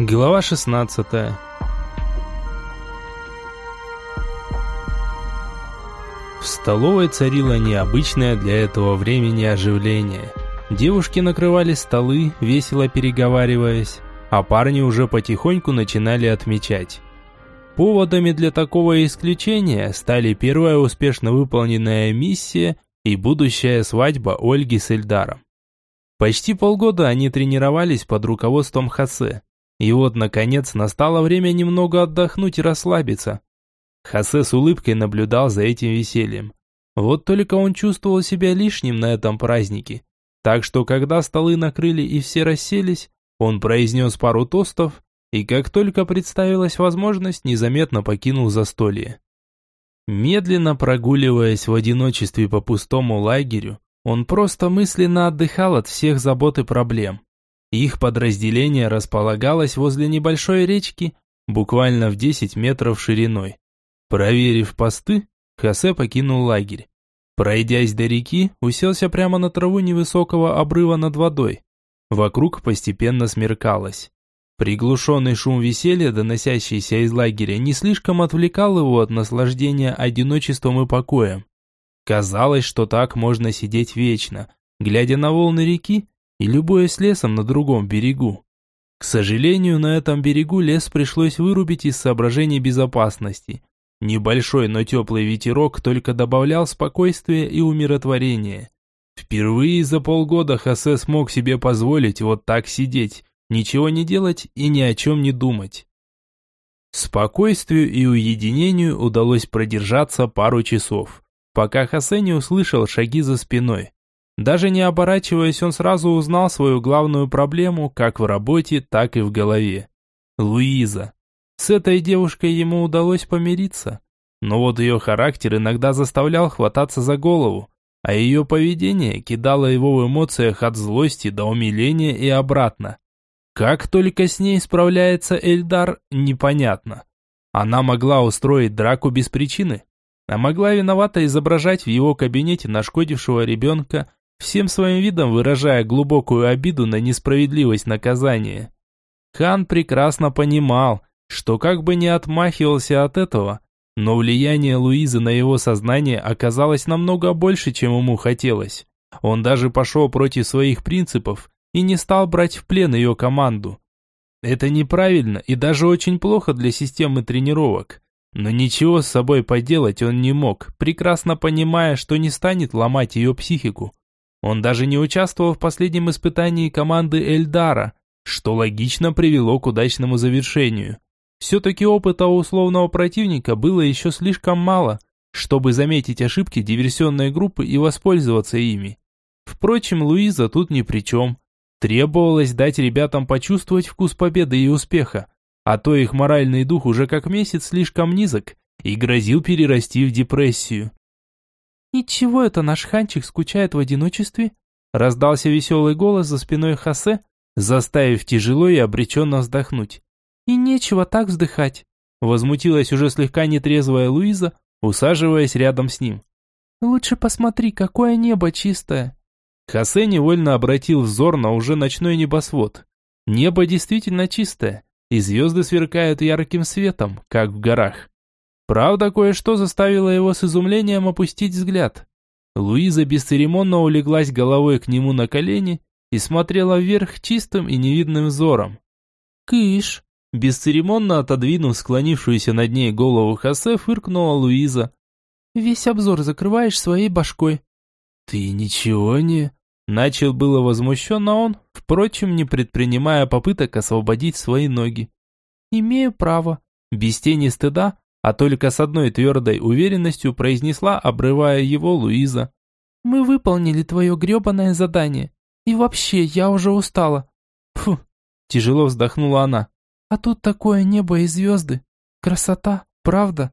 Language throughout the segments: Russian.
Глава 16 В столовой царило необычное для этого времени оживление. Девушки накрывали столы, весело переговариваясь, а парни уже потихоньку начинали отмечать. Поводами для такого исключения стали первая успешно выполненная миссия и будущая свадьба Ольги с Эльдаром. Почти полгода они тренировались под руководством Хасе. И вот, наконец, настало время немного отдохнуть и расслабиться. Хасе с улыбкой наблюдал за этим весельем. Вот только он чувствовал себя лишним на этом празднике. Так что, когда столы накрыли и все расселись, он произнес пару тостов и, как только представилась возможность, незаметно покинул застолье. Медленно прогуливаясь в одиночестве по пустому лагерю, он просто мысленно отдыхал от всех забот и проблем. Их подразделение располагалось возле небольшой речки, буквально в 10 метров шириной. Проверив посты, Хосе покинул лагерь. Пройдясь до реки, уселся прямо на траву невысокого обрыва над водой. Вокруг постепенно смеркалось. Приглушенный шум веселья, доносящийся из лагеря, не слишком отвлекал его от наслаждения одиночеством и покоем. Казалось, что так можно сидеть вечно, глядя на волны реки и любуясь лесом на другом берегу. К сожалению, на этом берегу лес пришлось вырубить из соображений безопасности. Небольшой, но теплый ветерок только добавлял спокойствия и умиротворения. Впервые за полгода Хосе смог себе позволить вот так сидеть, ничего не делать и ни о чем не думать. Спокойствию и уединению удалось продержаться пару часов пока Хосе не услышал шаги за спиной. Даже не оборачиваясь, он сразу узнал свою главную проблему как в работе, так и в голове. Луиза. С этой девушкой ему удалось помириться. Но вот ее характер иногда заставлял хвататься за голову, а ее поведение кидало его в эмоциях от злости до умиления и обратно. Как только с ней справляется Эльдар, непонятно. Она могла устроить драку без причины, а могла виновато изображать в его кабинете нашкодившего ребенка, всем своим видом выражая глубокую обиду на несправедливость наказания. Хан прекрасно понимал, что как бы не отмахивался от этого, но влияние Луизы на его сознание оказалось намного больше, чем ему хотелось. Он даже пошел против своих принципов и не стал брать в плен ее команду. Это неправильно и даже очень плохо для системы тренировок. Но ничего с собой поделать он не мог, прекрасно понимая, что не станет ломать ее психику. Он даже не участвовал в последнем испытании команды Эльдара, что логично привело к удачному завершению. Все-таки опыта у условного противника было еще слишком мало, чтобы заметить ошибки диверсионной группы и воспользоваться ими. Впрочем, Луиза тут ни при чем. Требовалось дать ребятам почувствовать вкус победы и успеха, а то их моральный дух уже как месяц слишком низок и грозил перерасти в депрессию. «Ничего это наш ханчик скучает в одиночестве?» Раздался веселый голос за спиной Хосе, заставив тяжело и обреченно вздохнуть. «И нечего так вздыхать», возмутилась уже слегка нетрезвая Луиза, усаживаясь рядом с ним. «Лучше посмотри, какое небо чистое». Хосе невольно обратил взор на уже ночной небосвод. Небо действительно чистое, и звезды сверкают ярким светом, как в горах. Правда, кое-что заставило его с изумлением опустить взгляд. Луиза бесцеремонно улеглась головой к нему на колени и смотрела вверх чистым и невидным взором. «Кыш!» Бесцеремонно отодвинув склонившуюся над ней голову Хосе, фыркнула Луиза. «Весь обзор закрываешь своей башкой». «Ты ничего не...» Начал было возмущенно он, впрочем, не предпринимая попыток освободить свои ноги. «Имею право», без тени стыда, а только с одной твердой уверенностью произнесла, обрывая его Луиза. «Мы выполнили твое гребаное задание. И вообще, я уже устала». «Фу», тяжело вздохнула она. «А тут такое небо и звезды. Красота, правда?»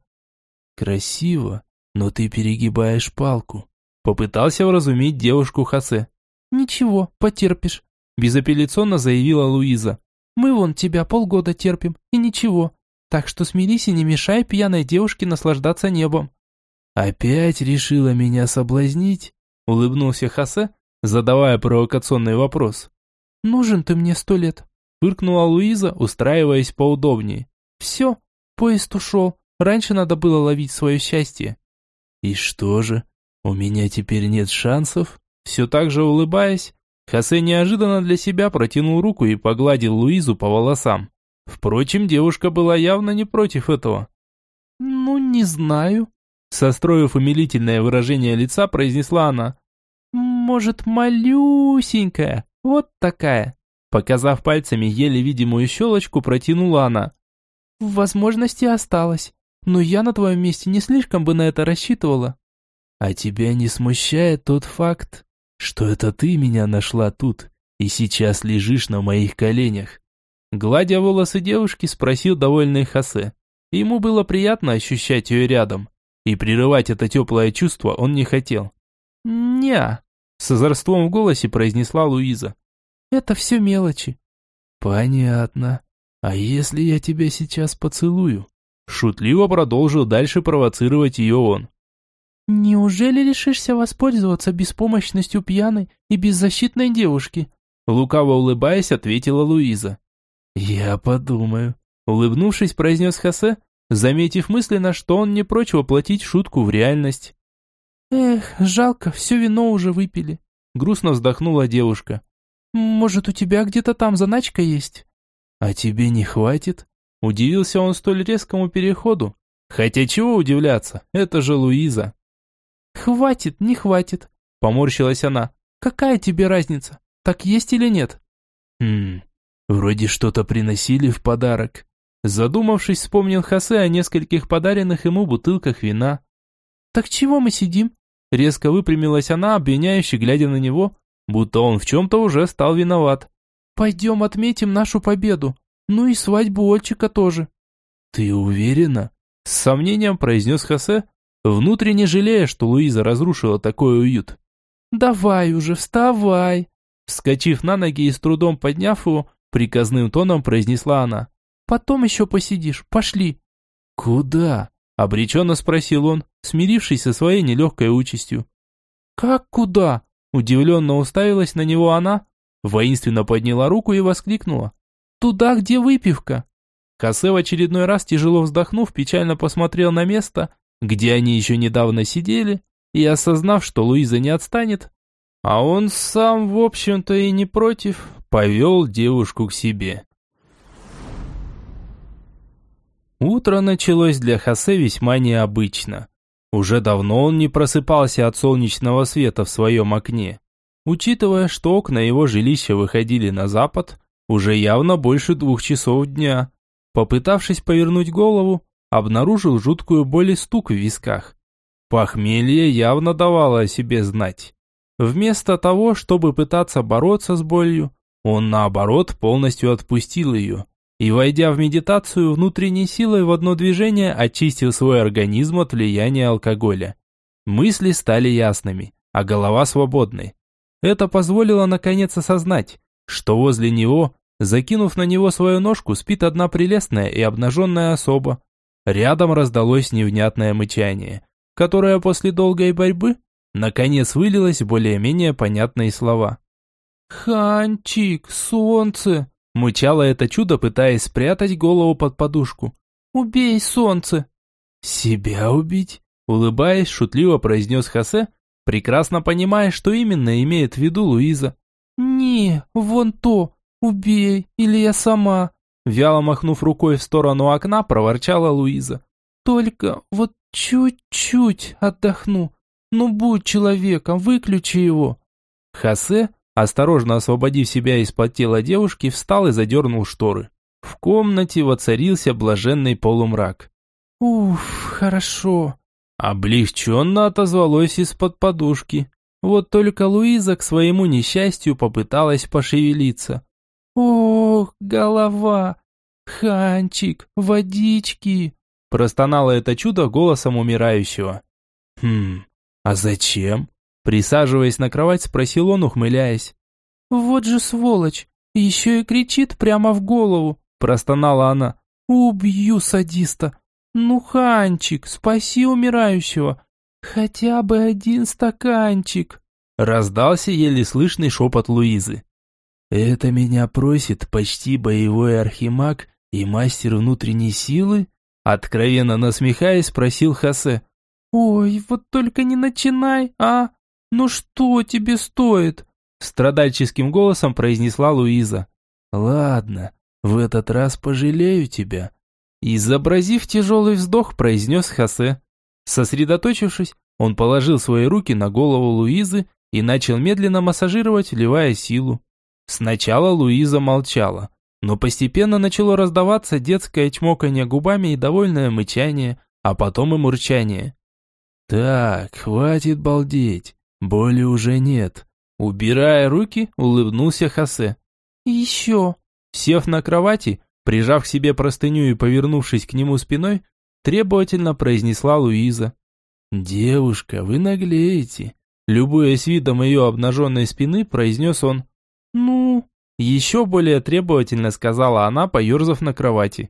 «Красиво, но ты перегибаешь палку», попытался вразумить девушку Хосе. «Ничего, потерпишь», – безапелляционно заявила Луиза. «Мы вон тебя полгода терпим, и ничего. Так что смирись и не мешай пьяной девушке наслаждаться небом». «Опять решила меня соблазнить?» – улыбнулся Хосе, задавая провокационный вопрос. «Нужен ты мне сто лет», – Фыркнула Луиза, устраиваясь поудобнее. «Все, поезд ушел. Раньше надо было ловить свое счастье». «И что же, у меня теперь нет шансов?» Все так же улыбаясь, Хосе неожиданно для себя протянул руку и погладил Луизу по волосам. Впрочем, девушка была явно не против этого. «Ну, не знаю», — состроив умилительное выражение лица, произнесла она. «Может, малюсенькая, вот такая». Показав пальцами еле видимую щелочку, протянула она. «Возможности осталось, но я на твоем месте не слишком бы на это рассчитывала». «А тебя не смущает тот факт, что это ты меня нашла тут и сейчас лежишь на моих коленях?» Гладя волосы девушки, спросил довольный Хосе. Ему было приятно ощущать ее рядом, и прерывать это теплое чувство он не хотел. «Не-а», с озорством в голосе произнесла Луиза. Это все мелочи. Понятно. А если я тебя сейчас поцелую? Шутливо продолжил дальше провоцировать ее он. Неужели решишься воспользоваться беспомощностью пьяной и беззащитной девушки? Лукаво улыбаясь, ответила Луиза. Я подумаю. Улыбнувшись, произнес Хосе, заметив мысленно, что он не прочь воплотить шутку в реальность. Эх, жалко, все вино уже выпили. Грустно вздохнула девушка. Может, у тебя где-то там заначка есть?» «А тебе не хватит?» Удивился он столь резкому переходу. Хотя чего удивляться, это же Луиза. «Хватит, не хватит», — поморщилась она. «Какая тебе разница? Так есть или нет?» «Хм, вроде что-то приносили в подарок». Задумавшись, вспомнил Хосе о нескольких подаренных ему бутылках вина. «Так чего мы сидим?» Резко выпрямилась она, обвиняюще глядя на него, будто он в чем-то уже стал виноват. «Пойдем отметим нашу победу, ну и свадьбу Ольчика тоже». «Ты уверена?» С сомнением произнес Хосе, внутренне жалея, что Луиза разрушила такой уют. «Давай уже, вставай!» Вскочив на ноги и с трудом подняв его, приказным тоном произнесла она. «Потом еще посидишь, пошли!» «Куда?» – обреченно спросил он, смирившись со своей нелегкой участью. «Как куда?» Удивленно уставилась на него она, воинственно подняла руку и воскликнула. «Туда, где выпивка!» Хосе в очередной раз, тяжело вздохнув, печально посмотрел на место, где они еще недавно сидели, и, осознав, что Луиза не отстанет, а он сам, в общем-то, и не против, повел девушку к себе. Утро началось для Хосе весьма необычно. Уже давно он не просыпался от солнечного света в своем окне. Учитывая, что окна его жилища выходили на запад, уже явно больше двух часов дня. Попытавшись повернуть голову, обнаружил жуткую боль и стук в висках. Похмелье явно давало о себе знать. Вместо того, чтобы пытаться бороться с болью, он наоборот полностью отпустил ее и, войдя в медитацию, внутренней силой в одно движение очистил свой организм от влияния алкоголя. Мысли стали ясными, а голова свободной. Это позволило наконец осознать, что возле него, закинув на него свою ножку, спит одна прелестная и обнаженная особа. Рядом раздалось невнятное мычание, которое после долгой борьбы наконец вылилось в более-менее понятные слова. «Ханчик, солнце!» Мычало это чудо, пытаясь спрятать голову под подушку. «Убей солнце!» «Себя убить?» Улыбаясь, шутливо произнес Хосе, прекрасно понимая, что именно имеет в виду Луиза. «Не, вон то, убей, или я сама!» Вяло махнув рукой в сторону окна, проворчала Луиза. «Только вот чуть-чуть отдохну. Ну будь человеком, выключи его!» Хосе, Осторожно освободив себя из-под тела девушки, встал и задернул шторы. В комнате воцарился блаженный полумрак. «Уф, хорошо!» Облегченно отозвалось из-под подушки. Вот только Луиза к своему несчастью попыталась пошевелиться. «Ох, голова! Ханчик, водички!» Простонало это чудо голосом умирающего. «Хм, а зачем?» Присаживаясь на кровать, спросил он, ухмыляясь. «Вот же сволочь! Еще и кричит прямо в голову!» Простонала она. «Убью садиста! Ну, Ханчик, спаси умирающего! Хотя бы один стаканчик!» Раздался еле слышный шепот Луизы. Это меня просит почти боевой архимаг и мастер внутренней силы? Откровенно насмехаясь, спросил Хосе. «Ой, вот только не начинай, а? Ну что тебе стоит?» Страдальческим голосом произнесла Луиза. «Ладно, в этот раз пожалею тебя». Изобразив тяжелый вздох, произнес Хосе. Сосредоточившись, он положил свои руки на голову Луизы и начал медленно массажировать, вливая силу. Сначала Луиза молчала, но постепенно начало раздаваться детское чмоканье губами и довольное мычание, а потом и мурчание. «Так, хватит балдеть, боли уже нет». Убирая руки, улыбнулся Хосе. «Еще». Сев на кровати, прижав к себе простыню и повернувшись к нему спиной, требовательно произнесла Луиза. «Девушка, вы наглеете!» Любуясь видом ее обнаженной спины, произнес он. «Ну?» Еще более требовательно сказала она, поерзав на кровати.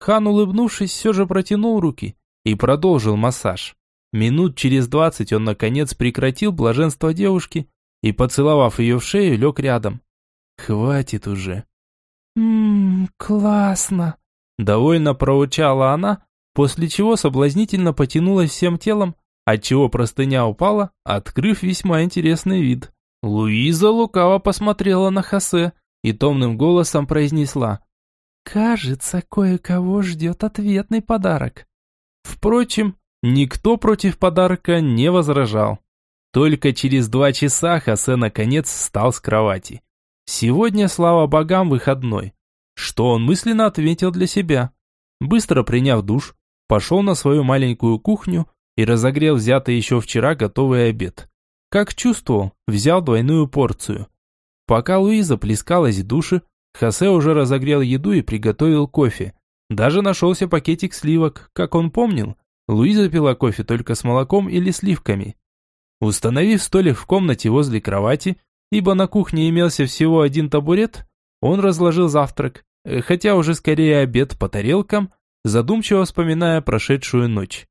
Хан, улыбнувшись, все же протянул руки и продолжил массаж. Минут через двадцать он, наконец, прекратил блаженство девушки и, поцеловав ее в шею, лег рядом. «Хватит уже». «Ммм, классно!» Довольно проучала она, после чего соблазнительно потянулась всем телом, отчего простыня упала, открыв весьма интересный вид. Луиза лукаво посмотрела на Хосе и томным голосом произнесла. «Кажется, кое-кого ждет ответный подарок». Впрочем, никто против подарка не возражал. Только через два часа Хосе наконец встал с кровати. Сегодня, слава богам, выходной. Что он мысленно ответил для себя. Быстро приняв душ, пошел на свою маленькую кухню и разогрел взятый еще вчера готовый обед. Как чувствовал, взял двойную порцию. Пока Луиза плескалась в душе, Хосе уже разогрел еду и приготовил кофе. Даже нашелся пакетик сливок, как он помнил. Луиза пила кофе только с молоком или сливками. Установив столик в комнате возле кровати, ибо на кухне имелся всего один табурет, он разложил завтрак, э, хотя уже скорее обед по тарелкам, задумчиво вспоминая прошедшую ночь.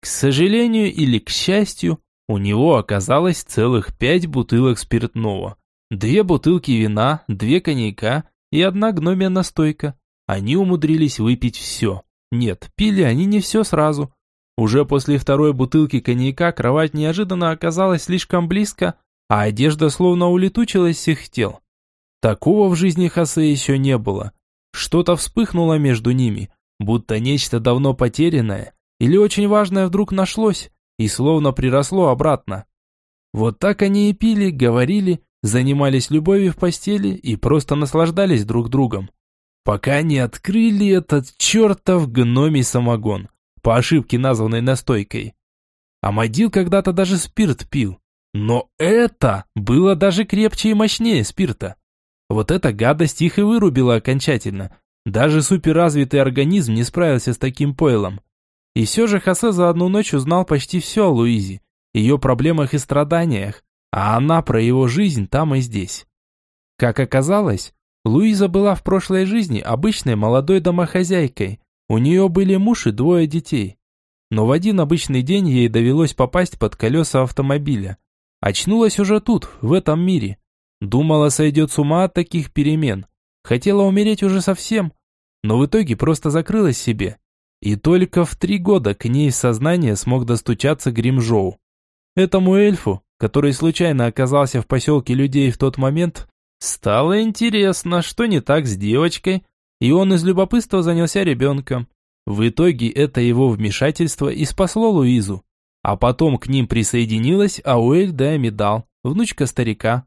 К сожалению или к счастью, у него оказалось целых пять бутылок спиртного. Две бутылки вина, две коньяка и одна гномия настойка. Они умудрились выпить все. Нет, пили они не все сразу. Уже после второй бутылки коньяка кровать неожиданно оказалась слишком близко, а одежда словно улетучилась с их тел. Такого в жизни Хосе еще не было. Что-то вспыхнуло между ними, будто нечто давно потерянное или очень важное вдруг нашлось и словно приросло обратно. Вот так они и пили, говорили, занимались любовью в постели и просто наслаждались друг другом. Пока не открыли этот чертов гномий самогон, по ошибке названной настойкой. Амадил когда-то даже спирт пил. Но это было даже крепче и мощнее спирта. Вот эта гадость их и вырубила окончательно, даже суперразвитый организм не справился с таким пойлом. И все же Хосе за одну ночь узнал почти все о Луизе, ее проблемах и страданиях, а она про его жизнь там и здесь. Как оказалось, Луиза была в прошлой жизни обычной молодой домохозяйкой. У нее были муж и двое детей. Но в один обычный день ей довелось попасть под колеса автомобиля. Очнулась уже тут, в этом мире. Думала, сойдет с ума от таких перемен. Хотела умереть уже совсем, но в итоге просто закрылась себе. И только в три года к ней в сознание смог достучаться Гримжоу. Этому эльфу, который случайно оказался в поселке людей в тот момент, стало интересно, что не так с девочкой, и он из любопытства занялся ребенком. В итоге это его вмешательство и спасло Луизу. А потом к ним присоединилась Ауэль де Амидал, внучка старика,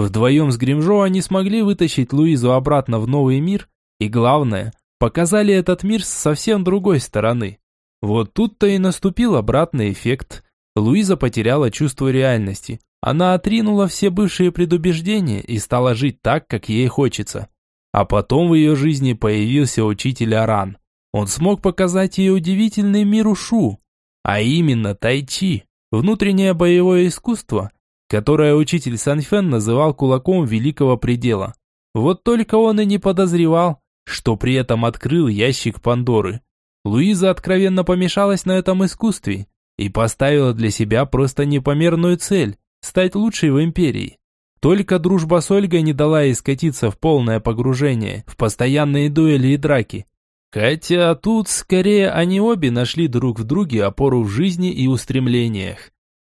Вдвоем с Гримжо они смогли вытащить Луизу обратно в новый мир, и главное, показали этот мир с совсем другой стороны. Вот тут-то и наступил обратный эффект. Луиза потеряла чувство реальности. Она отринула все бывшие предубеждения и стала жить так, как ей хочется. А потом в ее жизни появился учитель Аран. Он смог показать ей удивительный мир Ушу, а именно тайчи, внутреннее боевое искусство – которое учитель Санфен называл кулаком великого предела. Вот только он и не подозревал, что при этом открыл ящик Пандоры. Луиза откровенно помешалась на этом искусстве и поставила для себя просто непомерную цель – стать лучшей в империи. Только дружба с Ольгой не дала ей скатиться в полное погружение, в постоянные дуэли и драки. Хотя тут скорее они обе нашли друг в друге опору в жизни и устремлениях.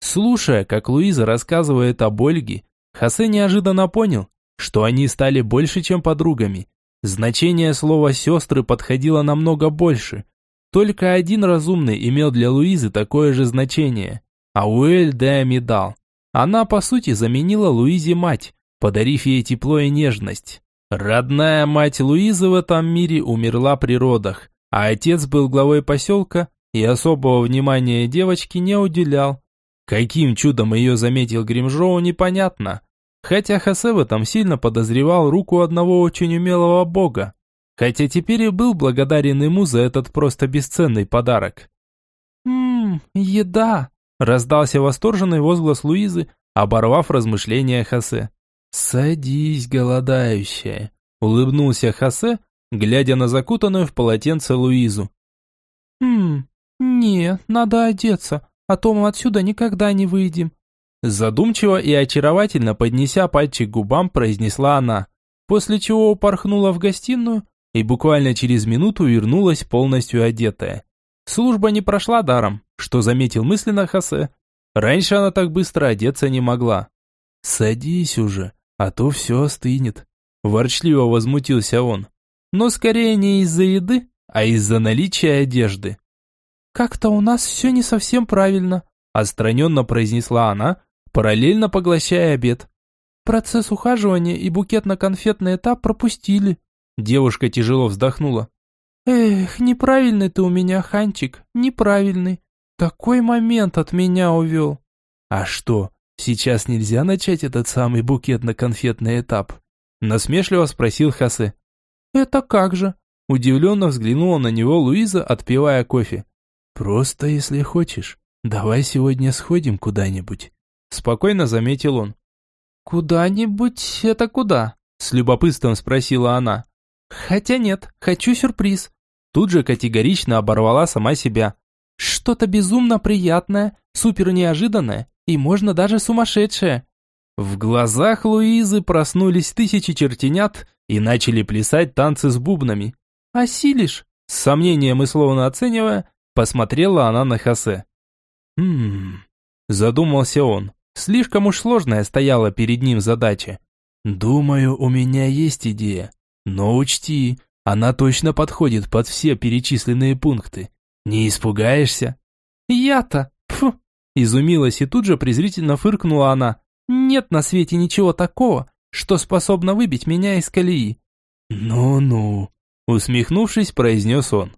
Слушая, как Луиза рассказывает об Ольге, Хосе неожиданно понял, что они стали больше, чем подругами. Значение слова «сестры» подходило намного больше. Только один разумный имел для Луизы такое же значение – Ауэль де Амидал. Она, по сути, заменила Луизе мать, подарив ей тепло и нежность. Родная мать Луизы в этом мире умерла при родах, а отец был главой поселка и особого внимания девочке не уделял. Каким чудом ее заметил Гримжоу, непонятно. Хотя Хосе в этом сильно подозревал руку одного очень умелого бога. Хотя теперь и был благодарен ему за этот просто бесценный подарок. «Ммм, еда!» – раздался восторженный возглас Луизы, оборвав размышления Хосе. «Садись, голодающая», – улыбнулся Хосе, глядя на закутанную в полотенце Луизу. «Хм, не, надо одеться, а то мы отсюда никогда не выйдем». Задумчиво и очаровательно поднеся пальчик к губам, произнесла она, после чего упорхнула в гостиную и буквально через минуту вернулась полностью одетая. Служба не прошла даром, что заметил мысленно Хосе. Раньше она так быстро одеться не могла. «Садись уже», а то все остынет. Ворчливо возмутился он. Но скорее не из-за еды, а из-за наличия одежды. «Как-то у нас все не совсем правильно», отстраненно произнесла она, параллельно поглощая обед. «Процесс ухаживания и букетно-конфетный этап пропустили». Девушка тяжело вздохнула. «Эх, неправильный ты у меня, Ханчик, неправильный. Такой момент от меня увел». «А что, Сейчас нельзя начать этот самый букетно-конфетный этап?» Насмешливо спросил Хосе. «Это как же?» Удивленно взглянула на него Луиза, отпивая кофе. «Просто если хочешь, давай сегодня сходим куда-нибудь», спокойно заметил он. «Куда-нибудь это куда?» С любопытством спросила она. «Хотя нет, хочу сюрприз». Тут же категорично оборвала сама себя. «Что-то безумно приятное, супер неожиданное и можно даже сумасшедшая. В глазах Луизы проснулись тысячи чертенят и начали плясать танцы с бубнами. «Осилишь?» С сомнением и словно оценивая, посмотрела она на Хосе. «Хм...» Задумался он. Слишком уж сложная стояла перед ним задача. «Думаю, у меня есть идея. Но учти, она точно подходит под все перечисленные пункты. Не испугаешься?» «Я-то? Пфу!» Изумилась и тут же презрительно фыркнула она. «Нет на свете ничего такого, что способно выбить меня из колеи». «Ну-ну», усмехнувшись, произнес он.